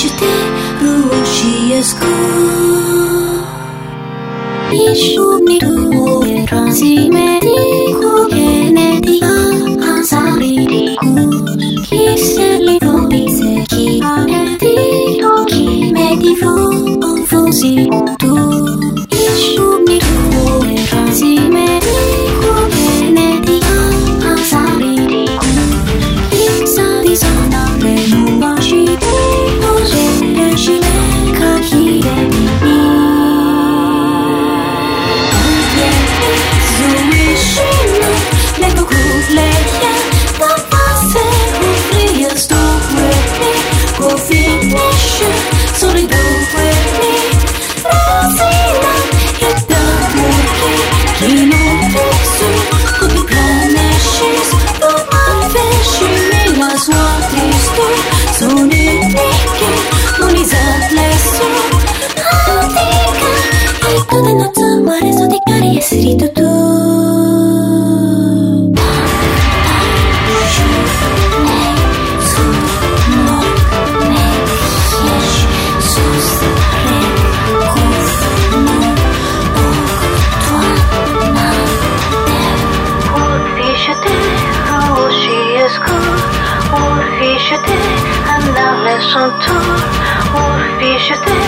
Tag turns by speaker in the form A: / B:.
A: jeter Rougiesco Ishuniru Transmedico Genetica Ansariticus Kiselivo Miseki Aneti Toki Medivo Confusi Tu Ishuniru Escrito tú
B: son tour Urfișete, rușiescu